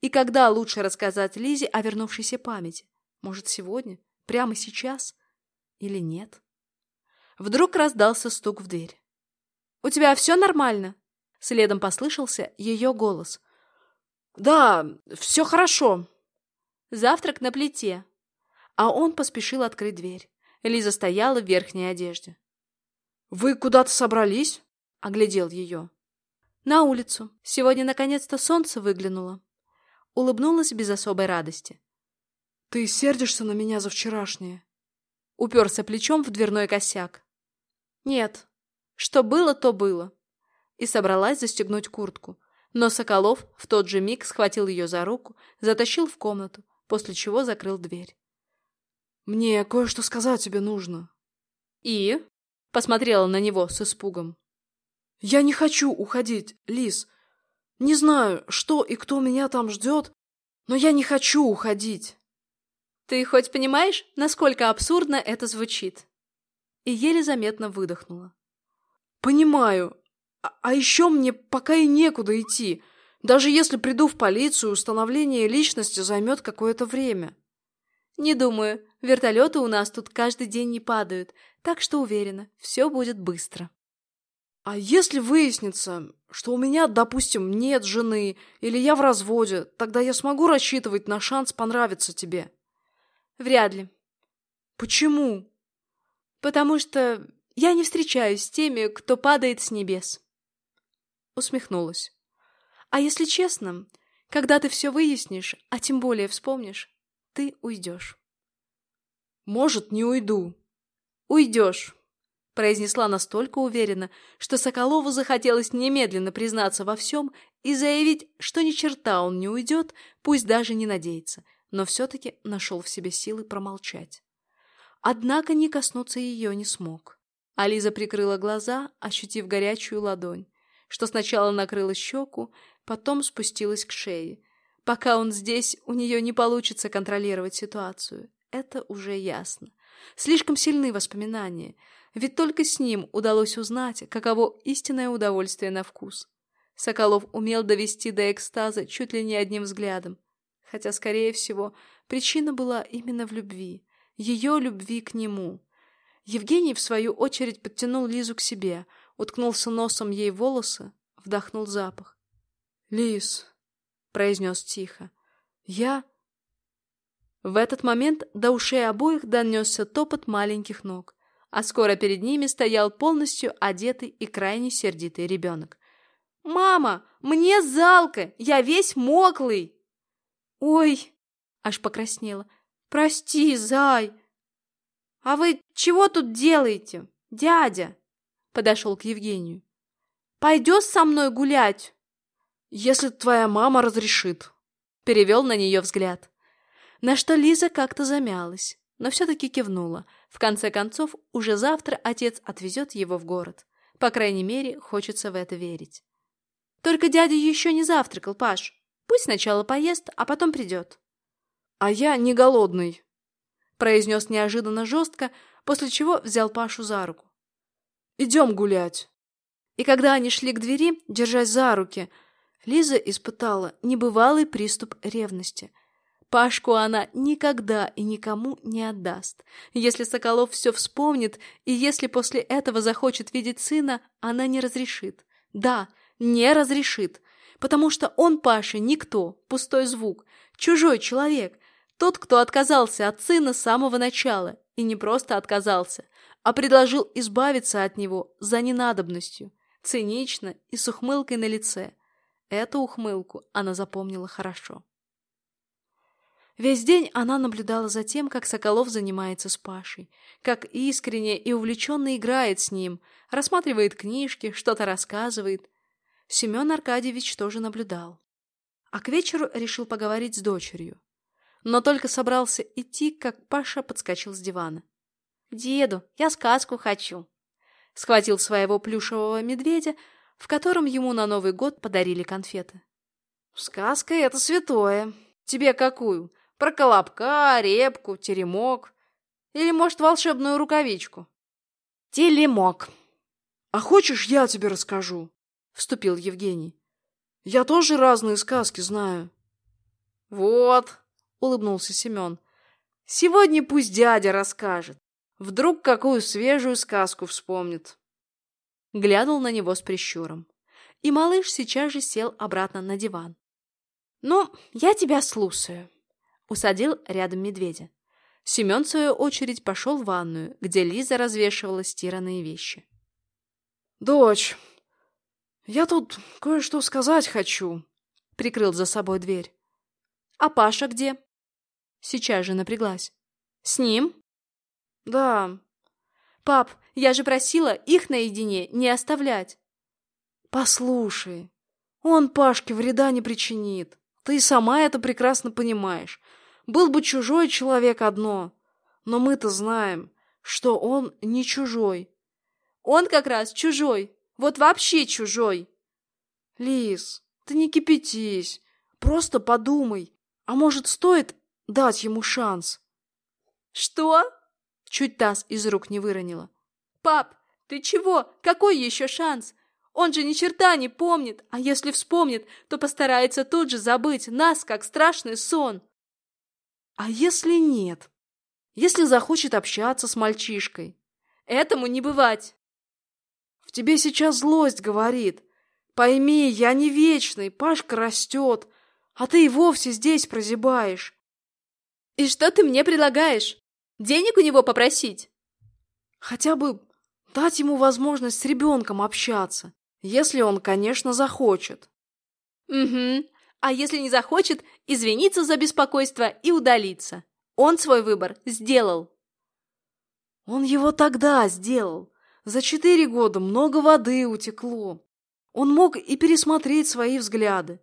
И когда лучше рассказать Лизе о вернувшейся памяти? Может, сегодня? Прямо сейчас? Или нет? Вдруг раздался стук в дверь. «У тебя все нормально?» Следом послышался ее голос. «Да, все хорошо». «Завтрак на плите». А он поспешил открыть дверь. Лиза стояла в верхней одежде. «Вы куда-то собрались?» — оглядел ее. «На улицу. Сегодня наконец-то солнце выглянуло». Улыбнулась без особой радости. «Ты сердишься на меня за вчерашнее?» Уперся плечом в дверной косяк. «Нет. Что было, то было». И собралась застегнуть куртку. Но Соколов в тот же миг схватил ее за руку, затащил в комнату, после чего закрыл дверь. «Мне кое-что сказать тебе нужно». «И?» — посмотрела на него с испугом. «Я не хочу уходить, Лис. Не знаю, что и кто меня там ждет, но я не хочу уходить. Ты хоть понимаешь, насколько абсурдно это звучит? И еле заметно выдохнула. Понимаю. А, а еще мне пока и некуда идти. Даже если приду в полицию, установление личности займет какое-то время. Не думаю. Вертолеты у нас тут каждый день не падают, так что уверена, все будет быстро. А если выяснится, что у меня, допустим, нет жены, или я в разводе, тогда я смогу рассчитывать на шанс понравиться тебе? Вряд ли. Почему? Потому что я не встречаюсь с теми, кто падает с небес. Усмехнулась. А если честно, когда ты все выяснишь, а тем более вспомнишь, ты уйдешь. Может, не уйду. Уйдешь произнесла настолько уверенно, что Соколову захотелось немедленно признаться во всем и заявить, что ни черта он не уйдет, пусть даже не надеется, но все-таки нашел в себе силы промолчать. Однако не коснуться ее не смог. Ализа прикрыла глаза, ощутив горячую ладонь, что сначала накрыла щеку, потом спустилась к шее. Пока он здесь, у нее не получится контролировать ситуацию. это уже ясно. Слишком сильны воспоминания, ведь только с ним удалось узнать, каково истинное удовольствие на вкус. Соколов умел довести до экстаза чуть ли не одним взглядом, хотя, скорее всего, причина была именно в любви, ее любви к нему. Евгений, в свою очередь, подтянул Лизу к себе, уткнулся носом ей волосы, вдохнул запах. «Лиз», — произнес тихо, — «я...» В этот момент до ушей обоих донесся топот маленьких ног, а скоро перед ними стоял полностью одетый и крайне сердитый ребенок. «Мама, мне залко, я весь моклый!» «Ой!» — аж покраснела. «Прости, зай!» «А вы чего тут делаете, дядя?» Подошел к Евгению. «Пойдешь со мной гулять?» «Если твоя мама разрешит», — перевел на нее взгляд. На что Лиза как-то замялась, но все-таки кивнула. В конце концов, уже завтра отец отвезет его в город. По крайней мере, хочется в это верить. Только дядя еще не завтракал, Паш. Пусть сначала поест, а потом придет. А я не голодный, произнес неожиданно жестко, после чего взял Пашу за руку. Идем гулять. И когда они шли к двери, держась за руки, Лиза испытала небывалый приступ ревности – Пашку она никогда и никому не отдаст. Если Соколов все вспомнит, и если после этого захочет видеть сына, она не разрешит. Да, не разрешит. Потому что он Паше никто, пустой звук, чужой человек, тот, кто отказался от сына с самого начала, и не просто отказался, а предложил избавиться от него за ненадобностью, цинично и с ухмылкой на лице. Эту ухмылку она запомнила хорошо. Весь день она наблюдала за тем, как Соколов занимается с Пашей, как искренне и увлеченно играет с ним, рассматривает книжки, что-то рассказывает. Семен Аркадьевич тоже наблюдал. А к вечеру решил поговорить с дочерью. Но только собрался идти, как Паша подскочил с дивана. «Деду, я сказку хочу!» Схватил своего плюшевого медведя, в котором ему на Новый год подарили конфеты. «Сказка — это святое. Тебе какую? Про колобка, репку, теремок. Или, может, волшебную рукавичку? Телемок. А хочешь, я тебе расскажу? Вступил Евгений. Я тоже разные сказки знаю. Вот, улыбнулся Семен. Сегодня пусть дядя расскажет. Вдруг какую свежую сказку вспомнит. Глянул на него с прищуром. И малыш сейчас же сел обратно на диван. «Ну, я тебя слушаю», усадил рядом медведя. Семен, в свою очередь, пошел в ванную, где Лиза развешивала стиранные вещи. «Дочь, я тут кое-что сказать хочу», — прикрыл за собой дверь. «А Паша где?» Сейчас же напряглась. «С ним?» «Да». «Пап, я же просила их наедине не оставлять». «Послушай, он Пашке вреда не причинит. Ты сама это прекрасно понимаешь. Был бы чужой человек одно, но мы-то знаем, что он не чужой. Он как раз чужой, вот вообще чужой. Лис, ты не кипятись, просто подумай, а может стоит дать ему шанс? Что? Чуть таз из рук не выронила. Пап, ты чего? Какой еще шанс? Он же ни черта не помнит, а если вспомнит, то постарается тут же забыть нас, как страшный сон. А если нет? Если захочет общаться с мальчишкой? Этому не бывать. В тебе сейчас злость говорит. Пойми, я не вечный, Пашка растет, а ты и вовсе здесь прозябаешь. И что ты мне предлагаешь? Денег у него попросить? Хотя бы дать ему возможность с ребенком общаться, если он, конечно, захочет. Угу, а если не захочет, извиниться за беспокойство и удалиться. Он свой выбор сделал. Он его тогда сделал. За четыре года много воды утекло. Он мог и пересмотреть свои взгляды.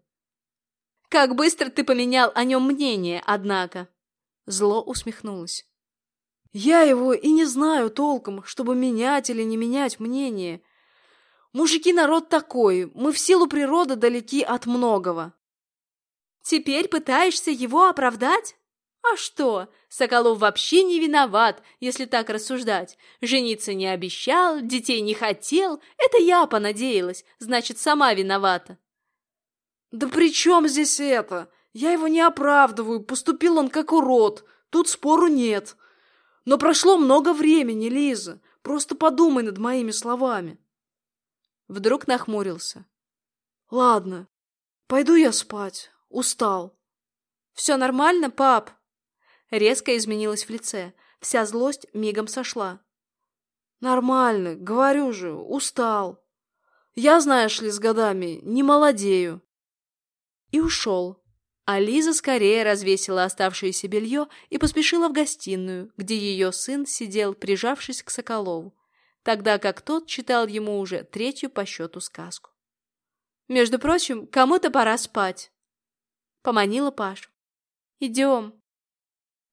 Как быстро ты поменял о нем мнение, однако. Зло усмехнулась. Я его и не знаю толком, чтобы менять или не менять мнение. Мужики народ такой, мы в силу природы далеки от многого. Теперь пытаешься его оправдать? А что? Соколов вообще не виноват, если так рассуждать. Жениться не обещал, детей не хотел. Это я понадеялась, значит, сама виновата. Да при чем здесь это? Я его не оправдываю, поступил он как урод. Тут спору нет. Но прошло много времени, Лиза. Просто подумай над моими словами. Вдруг нахмурился. Ладно, пойду я спать. Устал. Все нормально, пап? Резко изменилась в лице. Вся злость мигом сошла. Нормально, говорю же, устал. Я, знаешь ли, с годами не молодею. И ушел, а Лиза скорее развесила оставшееся белье и поспешила в гостиную, где ее сын сидел, прижавшись к Соколову, тогда как тот читал ему уже третью по счету сказку. «Между прочим, кому-то пора спать», — поманила Пашу. «Идем».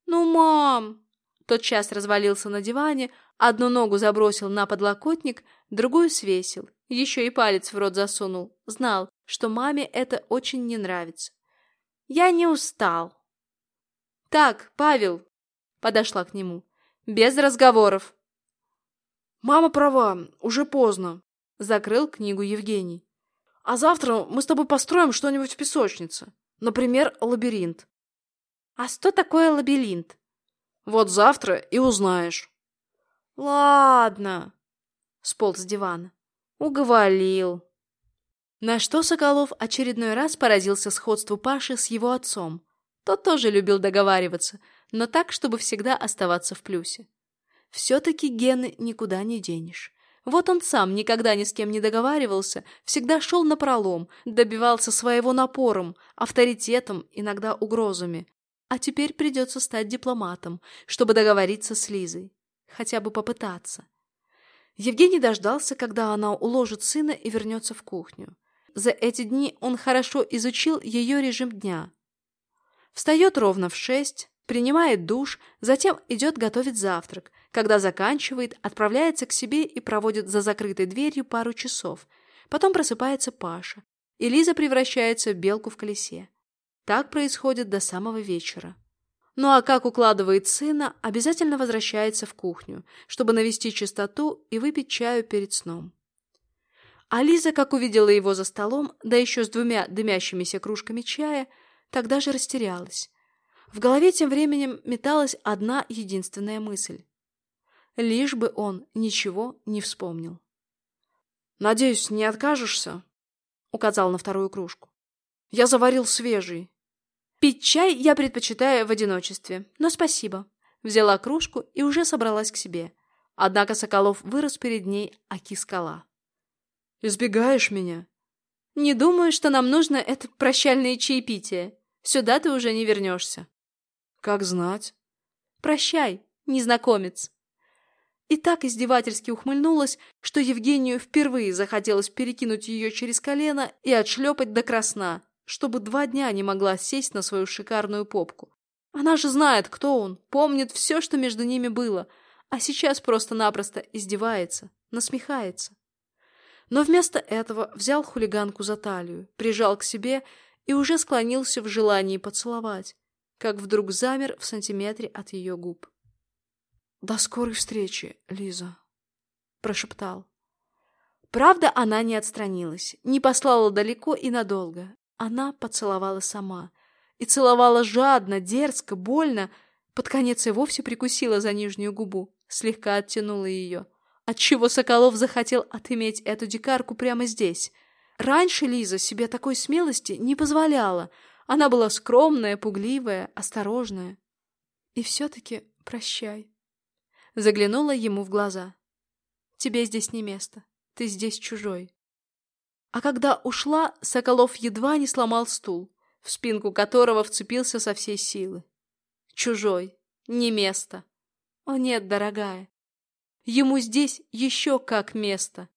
«Ну, мам!» Тот час развалился на диване, одну ногу забросил на подлокотник, другую свесил, еще и палец в рот засунул, знал, что маме это очень не нравится. Я не устал. Так, Павел, подошла к нему. Без разговоров. Мама права, уже поздно. Закрыл книгу Евгений. А завтра мы с тобой построим что-нибудь в песочнице. Например, лабиринт. А что такое лабиринт? Вот завтра и узнаешь. Ладно. Сполз с дивана. Уговорил. На что Соколов очередной раз поразился сходству Паши с его отцом. Тот тоже любил договариваться, но так, чтобы всегда оставаться в плюсе. Все-таки гены никуда не денешь. Вот он сам никогда ни с кем не договаривался, всегда шел на пролом, добивался своего напором, авторитетом, иногда угрозами. А теперь придется стать дипломатом, чтобы договориться с Лизой. Хотя бы попытаться. Евгений дождался, когда она уложит сына и вернется в кухню. За эти дни он хорошо изучил ее режим дня. Встает ровно в шесть, принимает душ, затем идет готовить завтрак. Когда заканчивает, отправляется к себе и проводит за закрытой дверью пару часов. Потом просыпается Паша, и Лиза превращается в белку в колесе. Так происходит до самого вечера. Ну а как укладывает сына, обязательно возвращается в кухню, чтобы навести чистоту и выпить чаю перед сном. А Лиза, как увидела его за столом, да еще с двумя дымящимися кружками чая, тогда же растерялась. В голове тем временем металась одна единственная мысль. Лишь бы он ничего не вспомнил. «Надеюсь, не откажешься?» — указал на вторую кружку. «Я заварил свежий». «Пить чай я предпочитаю в одиночестве, но спасибо». Взяла кружку и уже собралась к себе. Однако Соколов вырос перед ней, аки скала. Избегаешь меня? Не думаю, что нам нужно это прощальное чаепитие. Сюда ты уже не вернешься. Как знать. Прощай, незнакомец. И так издевательски ухмыльнулась, что Евгению впервые захотелось перекинуть ее через колено и отшлепать до красна, чтобы два дня не могла сесть на свою шикарную попку. Она же знает, кто он, помнит все, что между ними было, а сейчас просто-напросто издевается, насмехается но вместо этого взял хулиганку за талию, прижал к себе и уже склонился в желании поцеловать, как вдруг замер в сантиметре от ее губ. «До скорой встречи, Лиза», — прошептал. Правда, она не отстранилась, не послала далеко и надолго. Она поцеловала сама. И целовала жадно, дерзко, больно, под конец и вовсе прикусила за нижнюю губу, слегка оттянула ее — Отчего Соколов захотел отыметь эту дикарку прямо здесь? Раньше Лиза себе такой смелости не позволяла. Она была скромная, пугливая, осторожная. И все-таки прощай. Заглянула ему в глаза. Тебе здесь не место. Ты здесь чужой. А когда ушла, Соколов едва не сломал стул, в спинку которого вцепился со всей силы. Чужой. Не место. О нет, дорогая, Ему здесь еще как место.